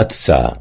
أتسى.